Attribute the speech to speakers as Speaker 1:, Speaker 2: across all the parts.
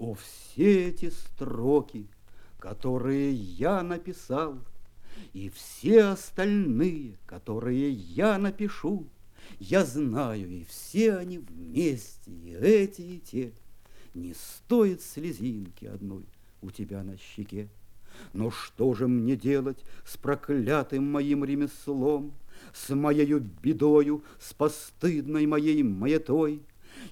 Speaker 1: О, все эти строки, которые я написал, И все остальные, которые я напишу, Я знаю, и все они вместе, и эти, и те, Не стоит слезинки одной у тебя на щеке. Но что же мне делать с проклятым моим ремеслом, С моею бедою, с постыдной моей маятой?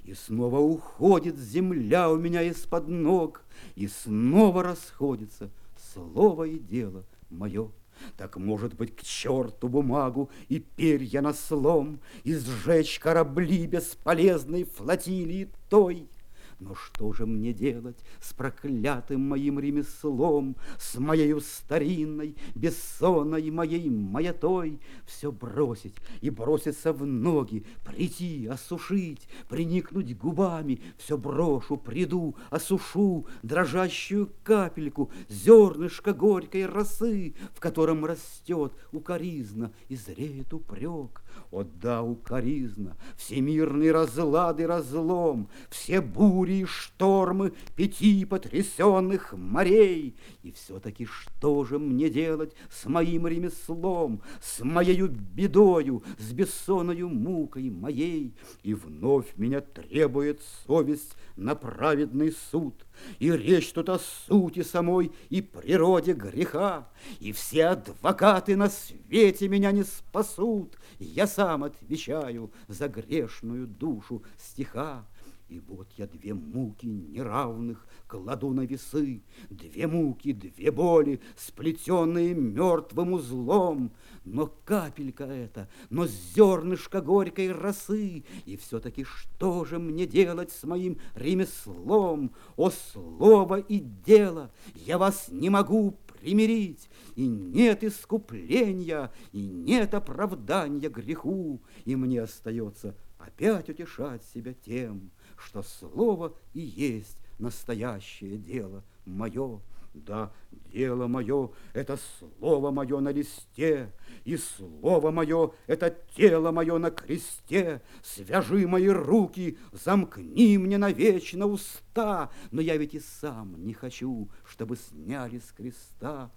Speaker 1: И снова уходит земля у меня из-под ног, И снова расходится слово и дело мое. Так, может быть, к черту бумагу и перья на слом, И сжечь корабли бесполезной флотилии той — но что же мне делать с проклятым моим ремеслом, С моею старинной, бессонной моей маятой? Все бросить и броситься в ноги, прийти, осушить, Приникнуть губами, все брошу, приду, осушу Дрожащую капельку, зернышко горькой росы, В котором растет укоризна и зреет упрек. О да, укоризна, всемирный разлад и разлом, Все бури и штормы пяти потрясенных морей. И все-таки что же мне делать с моим ремеслом, С моею бедою, с бессонною мукой моей? И вновь меня требует совесть на праведный суд, И речь тут о сути самой и природе греха, И все адвокаты на свете меня не спасут, Я сам отвечаю за грешную душу стиха. И вот я две муки неравных кладу на весы, Две муки, две боли, сплетенные мертвым узлом. Но капелька эта, но зернышко горькой росы, И все-таки что же мне делать с моим ремеслом? О, слово и дело, я вас не могу примирить, И нет искупления, и нет оправдания греху, И мне остается опять утешать себя тем, что слово и есть настоящее дело мое. Да, дело мое — это слово мое на листе, И слово мое — это тело мое на кресте. Свяжи мои руки, замкни мне навечно уста, Но я ведь и сам не хочу, чтобы сняли с креста.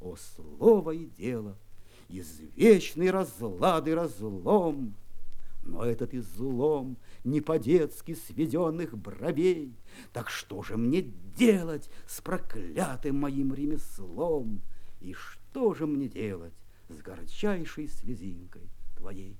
Speaker 1: О, слово и дело, извечный разлад и разлом — но этот излом не по-детски сведенных бровей. Так что же мне делать с проклятым моим ремеслом? И что же мне делать с горчайшей слезинкой твоей?